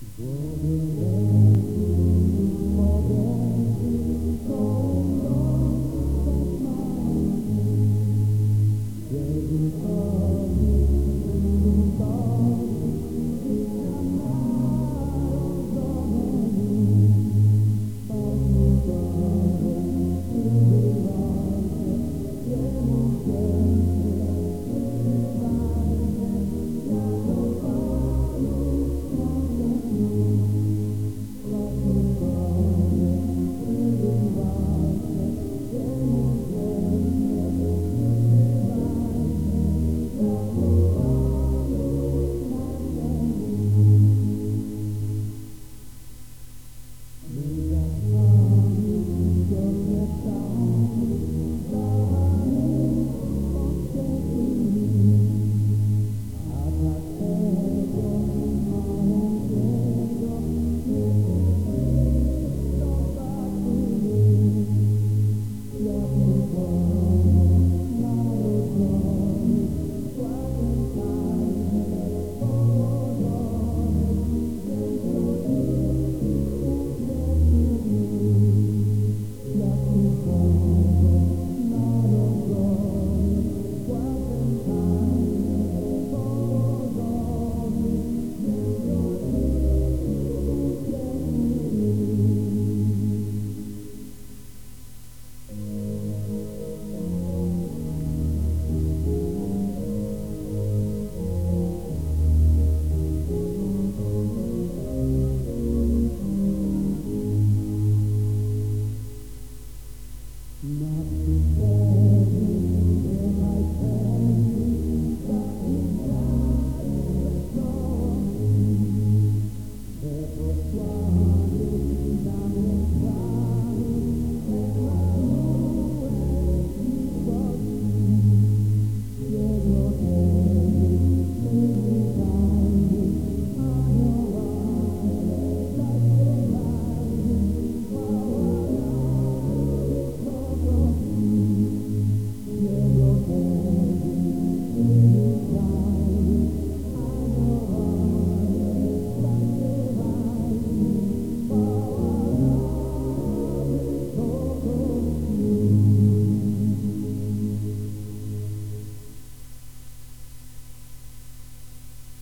Brother,